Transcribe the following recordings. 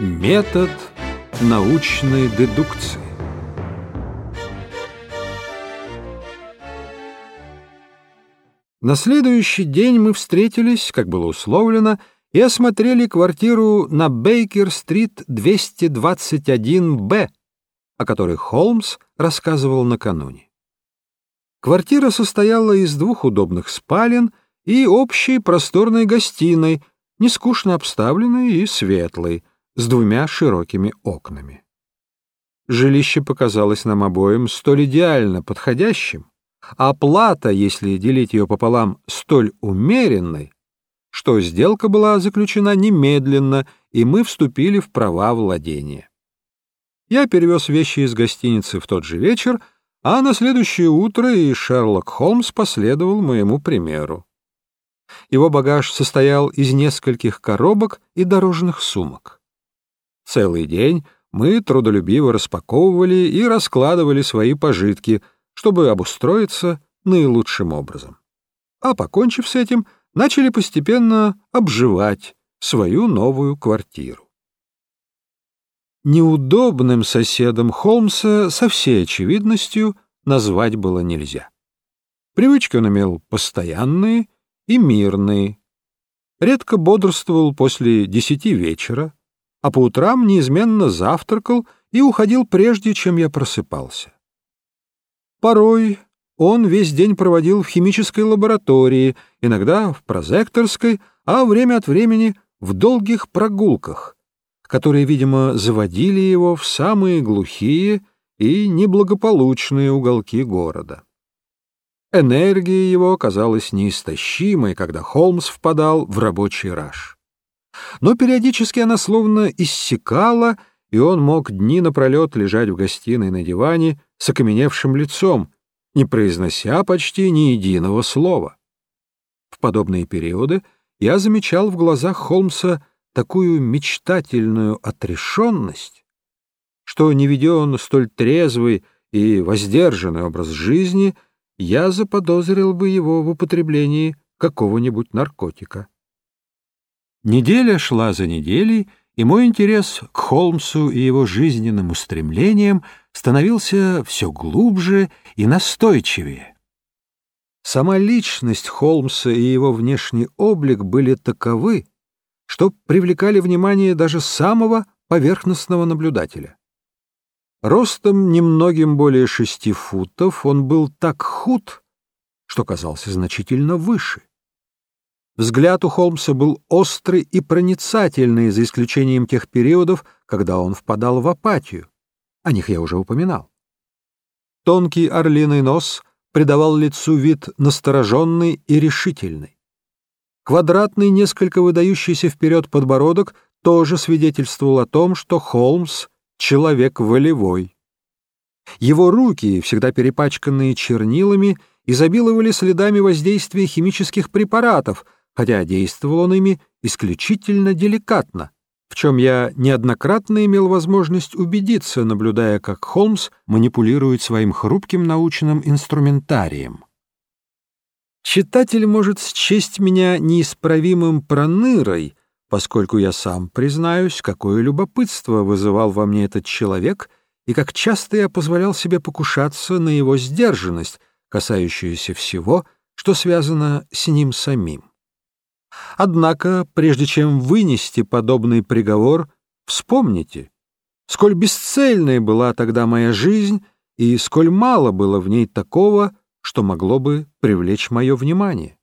Метод научной дедукции. На следующий день мы встретились, как было условлено, и осмотрели квартиру на Бейкер-стрит 221-Б, о которой Холмс рассказывал накануне. Квартира состояла из двух удобных спален и общей просторной гостиной, нескучно обставленной и светлой, с двумя широкими окнами. Жилище показалось нам обоим столь идеально подходящим, а плата, если делить ее пополам, столь умеренной, что сделка была заключена немедленно, и мы вступили в права владения. Я перевез вещи из гостиницы в тот же вечер, а на следующее утро и Шерлок Холмс последовал моему примеру. Его багаж состоял из нескольких коробок и дорожных сумок. Целый день мы трудолюбиво распаковывали и раскладывали свои пожитки, чтобы обустроиться наилучшим образом. А покончив с этим, начали постепенно обживать свою новую квартиру. Неудобным соседом Холмса со всей очевидностью назвать было нельзя. Привычки он имел постоянные и мирные. Редко бодрствовал после десяти вечера, а по утрам неизменно завтракал и уходил прежде, чем я просыпался. Порой он весь день проводил в химической лаборатории, иногда в прозекторской, а время от времени в долгих прогулках, которые, видимо, заводили его в самые глухие и неблагополучные уголки города. Энергия его казалась неистощимой, когда Холмс впадал в рабочий раж. Но периодически она словно иссякала, и он мог дни напролет лежать в гостиной на диване с окаменевшим лицом, не произнося почти ни единого слова. В подобные периоды я замечал в глазах Холмса такую мечтательную отрешенность, что, не ведя он столь трезвый и воздержанный образ жизни — я заподозрил бы его в употреблении какого-нибудь наркотика. Неделя шла за неделей, и мой интерес к Холмсу и его жизненным устремлениям становился все глубже и настойчивее. Сама личность Холмса и его внешний облик были таковы, что привлекали внимание даже самого поверхностного наблюдателя. Ростом немногим более шести футов он был так худ, что казался значительно выше. Взгляд у Холмса был острый и проницательный, за исключением тех периодов, когда он впадал в апатию. О них я уже упоминал. Тонкий орлиный нос придавал лицу вид настороженный и решительный. Квадратный, несколько выдающийся вперед подбородок тоже свидетельствовал о том, что Холмс человек волевой. Его руки, всегда перепачканные чернилами, изобиловали следами воздействия химических препаратов, хотя действовал он ими исключительно деликатно, в чем я неоднократно имел возможность убедиться, наблюдая, как Холмс манипулирует своим хрупким научным инструментарием. Читатель может счесть меня неисправимым пронырой, поскольку я сам признаюсь, какое любопытство вызывал во мне этот человек и как часто я позволял себе покушаться на его сдержанность, касающуюся всего, что связано с ним самим. Однако, прежде чем вынести подобный приговор, вспомните, сколь бесцельной была тогда моя жизнь и сколь мало было в ней такого, что могло бы привлечь мое внимание.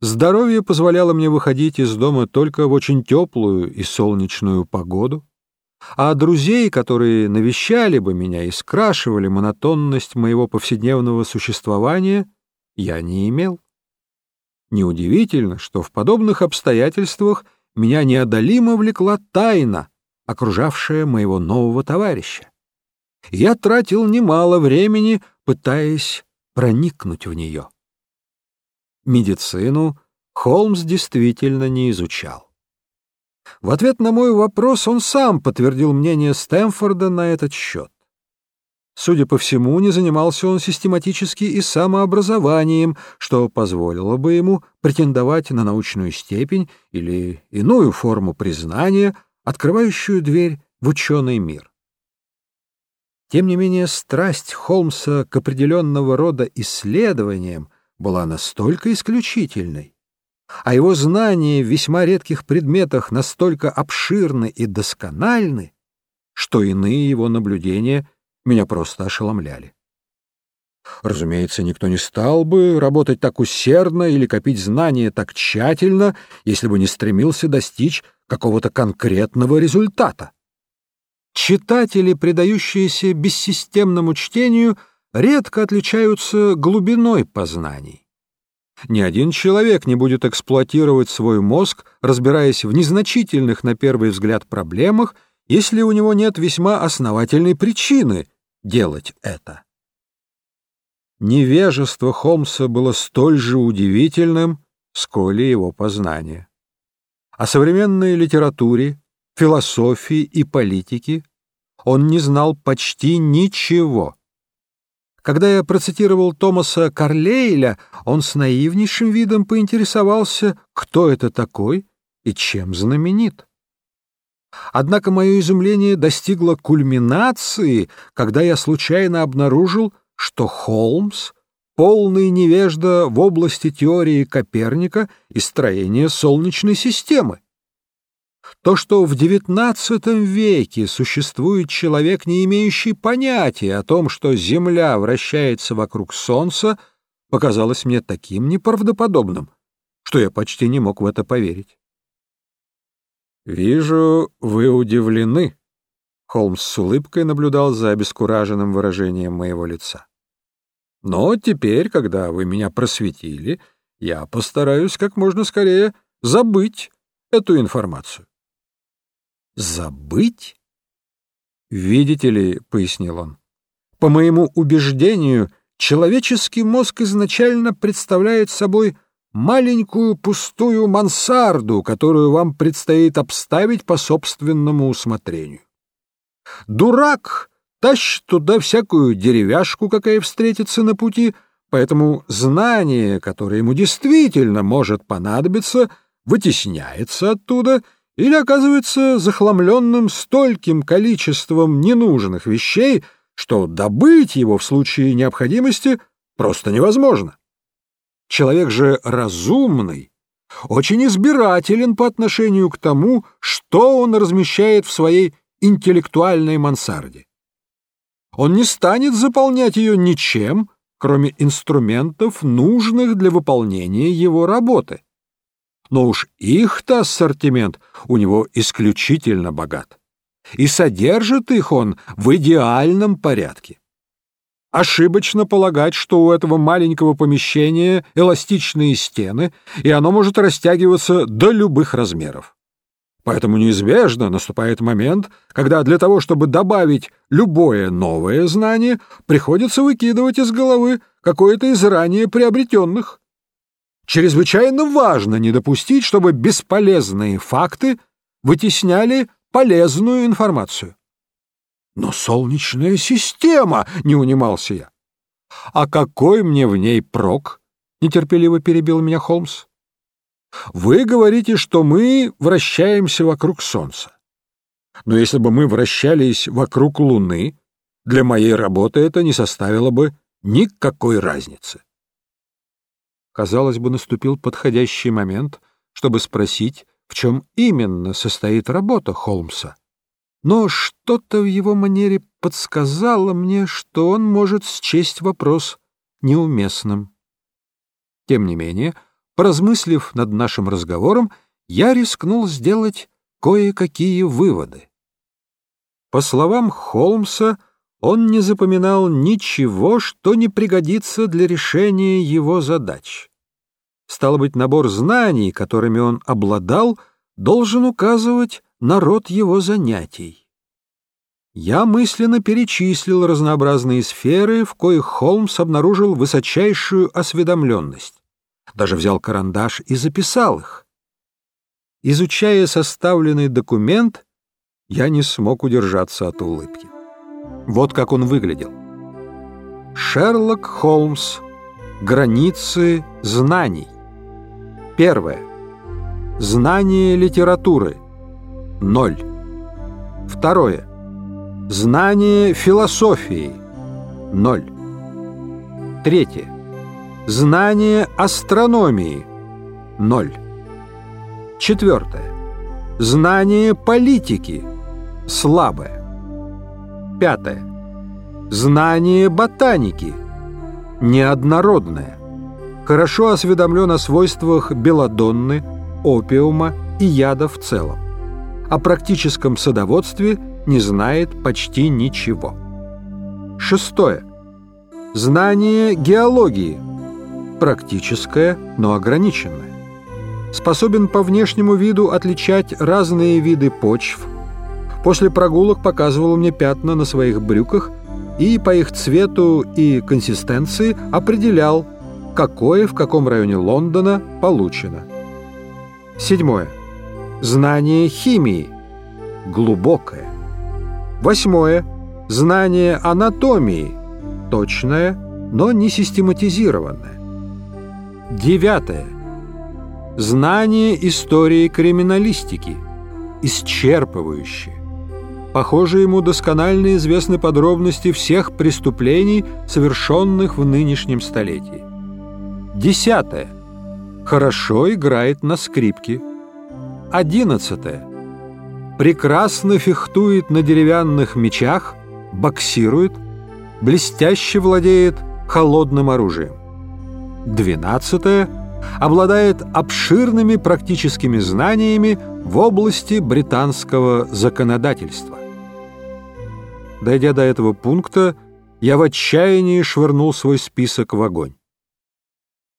Здоровье позволяло мне выходить из дома только в очень теплую и солнечную погоду, а друзей, которые навещали бы меня и скрашивали монотонность моего повседневного существования, я не имел. Неудивительно, что в подобных обстоятельствах меня неодолимо влекла тайна, окружавшая моего нового товарища. Я тратил немало времени, пытаясь проникнуть в нее. Медицину Холмс действительно не изучал. В ответ на мой вопрос он сам подтвердил мнение Стэнфорда на этот счет. Судя по всему, не занимался он систематически и самообразованием, что позволило бы ему претендовать на научную степень или иную форму признания, открывающую дверь в ученый мир. Тем не менее, страсть Холмса к определенного рода исследованиям была настолько исключительной, а его знания в весьма редких предметах настолько обширны и доскональны, что иные его наблюдения меня просто ошеломляли. Разумеется, никто не стал бы работать так усердно или копить знания так тщательно, если бы не стремился достичь какого-то конкретного результата. Читатели, предающиеся бессистемному чтению, редко отличаются глубиной познаний. Ни один человек не будет эксплуатировать свой мозг, разбираясь в незначительных на первый взгляд проблемах, если у него нет весьма основательной причины делать это. Невежество Холмса было столь же удивительным, сколь и его познание. О современной литературе, философии и политике он не знал почти ничего. Когда я процитировал Томаса Карлейля, он с наивнейшим видом поинтересовался, кто это такой и чем знаменит. Однако мое изумление достигло кульминации, когда я случайно обнаружил, что Холмс — полный невежда в области теории Коперника и строения Солнечной системы. То, что в XIX веке существует человек, не имеющий понятия о том, что Земля вращается вокруг Солнца, показалось мне таким неправдоподобным, что я почти не мог в это поверить. «Вижу, вы удивлены», — Холмс с улыбкой наблюдал за обескураженным выражением моего лица. «Но теперь, когда вы меня просветили, я постараюсь как можно скорее забыть эту информацию». «Забыть?» «Видите ли», — пояснил он, — «по моему убеждению, человеческий мозг изначально представляет собой маленькую пустую мансарду, которую вам предстоит обставить по собственному усмотрению. Дурак тащит туда всякую деревяшку, какая встретится на пути, поэтому знание, которое ему действительно может понадобиться, вытесняется оттуда или оказывается захламленным стольким количеством ненужных вещей, что добыть его в случае необходимости просто невозможно. Человек же разумный, очень избирателен по отношению к тому, что он размещает в своей интеллектуальной мансарде. Он не станет заполнять ее ничем, кроме инструментов, нужных для выполнения его работы. Но уж их-то ассортимент у него исключительно богат. И содержит их он в идеальном порядке. Ошибочно полагать, что у этого маленького помещения эластичные стены, и оно может растягиваться до любых размеров. Поэтому неизбежно наступает момент, когда для того, чтобы добавить любое новое знание, приходится выкидывать из головы какое-то из ранее приобретенных. Чрезвычайно важно не допустить, чтобы бесполезные факты вытесняли полезную информацию. Но солнечная система, не унимался я. А какой мне в ней прок? нетерпеливо перебил меня Холмс. Вы говорите, что мы вращаемся вокруг Солнца. Но если бы мы вращались вокруг Луны, для моей работы это не составило бы никакой разницы. Казалось бы, наступил подходящий момент, чтобы спросить, в чем именно состоит работа Холмса но что-то в его манере подсказало мне, что он может счесть вопрос неуместным. Тем не менее, поразмыслив над нашим разговором, я рискнул сделать кое-какие выводы. По словам Холмса, он не запоминал ничего, что не пригодится для решения его задач. Стало быть, набор знаний, которыми он обладал, должен указывать народ его занятий. Я мысленно перечислил разнообразные сферы, в коих Холмс обнаружил высочайшую осведомленность. Даже взял карандаш и записал их. Изучая составленный документ, я не смог удержаться от улыбки. Вот как он выглядел. Шерлок Холмс. Границы знаний. Первое. Знание литературы. Ноль. Второе. Знание философии – ноль. Третье. Знание астрономии – ноль. Четвертое. Знание политики – слабое. Пятое. Знание ботаники – неоднородное. Хорошо осведомлен о свойствах белодонны, опиума и яда в целом. О практическом садоводстве не знает почти ничего. Шестое. Знание геологии. Практическое, но ограниченное. Способен по внешнему виду отличать разные виды почв. После прогулок показывал мне пятна на своих брюках и по их цвету и консистенции определял, какое в каком районе Лондона получено. Седьмое. Знание химии. Глубокое. Восьмое. Знание анатомии. Точное, но не систематизированное. Девятое. Знание истории криминалистики. Исчерпывающее. Похоже, ему досконально известны подробности всех преступлений, совершенных в нынешнем столетии. Десятое. Хорошо играет на скрипке. Одиннадцатое. Прекрасно фехтует на деревянных мечах, боксирует, блестяще владеет холодным оружием. Двенадцатое. Обладает обширными практическими знаниями в области британского законодательства. Дойдя до этого пункта, я в отчаянии швырнул свой список в огонь.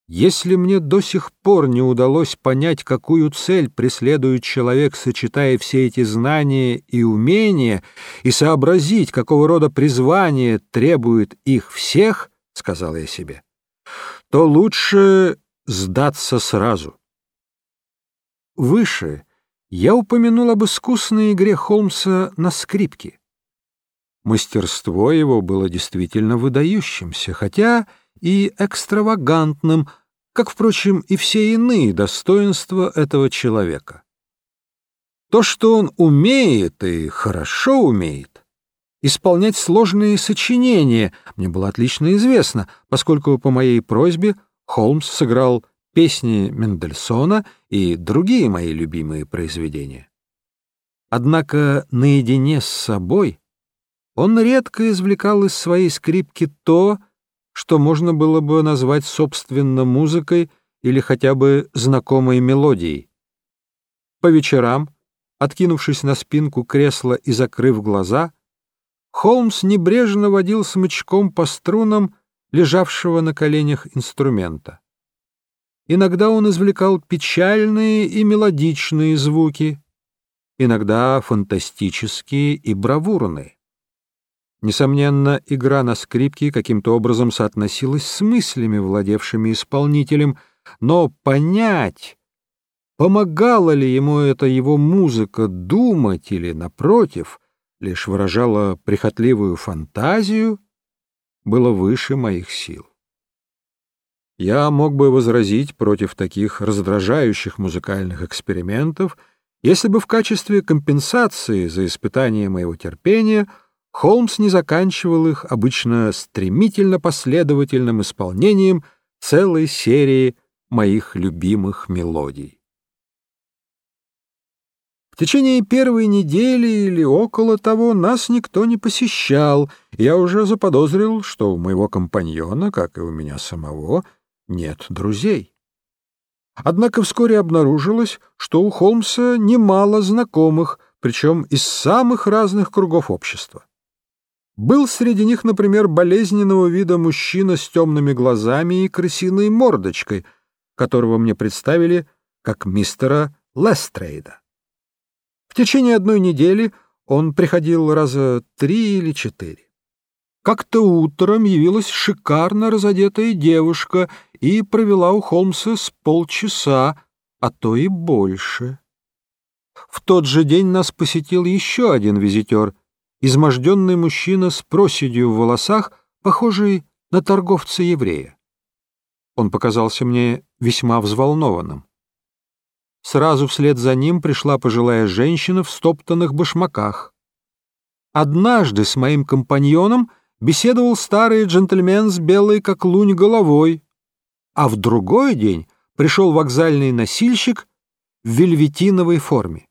Если мне до сих пор не удалось понять, какую цель преследует человек, сочетая все эти знания и умения, и сообразить, какого рода призвание требует их всех, — сказал я себе, — то лучше сдаться сразу. Выше я упомянул об искусной игре Холмса на скрипке. Мастерство его было действительно выдающимся, хотя и экстравагантным, как, впрочем, и все иные достоинства этого человека. То, что он умеет и хорошо умеет, исполнять сложные сочинения, мне было отлично известно, поскольку по моей просьбе Холмс сыграл песни Мендельсона и другие мои любимые произведения. Однако наедине с собой он редко извлекал из своей скрипки то, что можно было бы назвать собственно музыкой или хотя бы знакомой мелодией. По вечерам, откинувшись на спинку кресла и закрыв глаза, Холмс небрежно водил смычком по струнам лежавшего на коленях инструмента. Иногда он извлекал печальные и мелодичные звуки, иногда фантастические и бравурные. Несомненно, игра на скрипке каким-то образом соотносилась с мыслями, владевшими исполнителем, но понять, помогала ли ему эта его музыка думать или, напротив, лишь выражала прихотливую фантазию, было выше моих сил. Я мог бы возразить против таких раздражающих музыкальных экспериментов, если бы в качестве компенсации за испытание моего терпения — Холмс не заканчивал их обычно стремительно последовательным исполнением целой серии моих любимых мелодий. В течение первой недели или около того нас никто не посещал, я уже заподозрил, что у моего компаньона, как и у меня самого, нет друзей. Однако вскоре обнаружилось, что у Холмса немало знакомых, причем из самых разных кругов общества. Был среди них, например, болезненного вида мужчина с темными глазами и крысиной мордочкой, которого мне представили как мистера Лестрейда. В течение одной недели он приходил раза три или четыре. Как-то утром явилась шикарно разодетая девушка и провела у Холмса с полчаса, а то и больше. В тот же день нас посетил еще один визитер — изможденный мужчина с проседью в волосах, похожий на торговца-еврея. Он показался мне весьма взволнованным. Сразу вслед за ним пришла пожилая женщина в стоптанных башмаках. Однажды с моим компаньоном беседовал старый джентльмен с белой как лунь головой, а в другой день пришел вокзальный носильщик в вельветиновой форме.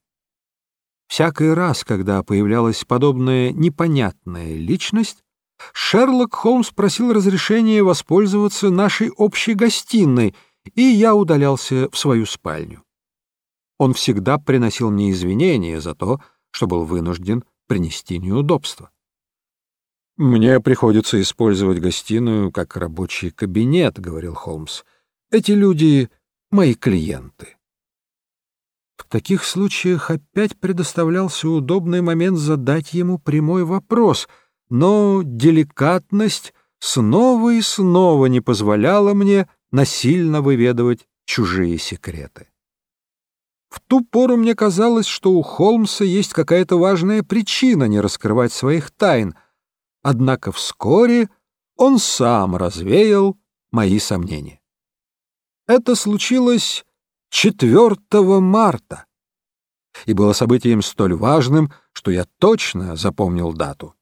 Всякий раз, когда появлялась подобная непонятная личность, Шерлок Холмс просил разрешения воспользоваться нашей общей гостиной, и я удалялся в свою спальню. Он всегда приносил мне извинения за то, что был вынужден принести неудобства. «Мне приходится использовать гостиную как рабочий кабинет», — говорил Холмс. «Эти люди — мои клиенты». В таких случаях опять предоставлялся удобный момент задать ему прямой вопрос, но деликатность снова и снова не позволяла мне насильно выведывать чужие секреты. В ту пору мне казалось, что у Холмса есть какая-то важная причина не раскрывать своих тайн, однако вскоре он сам развеял мои сомнения. Это случилось 4 марта и было событием столь важным, что я точно запомнил дату.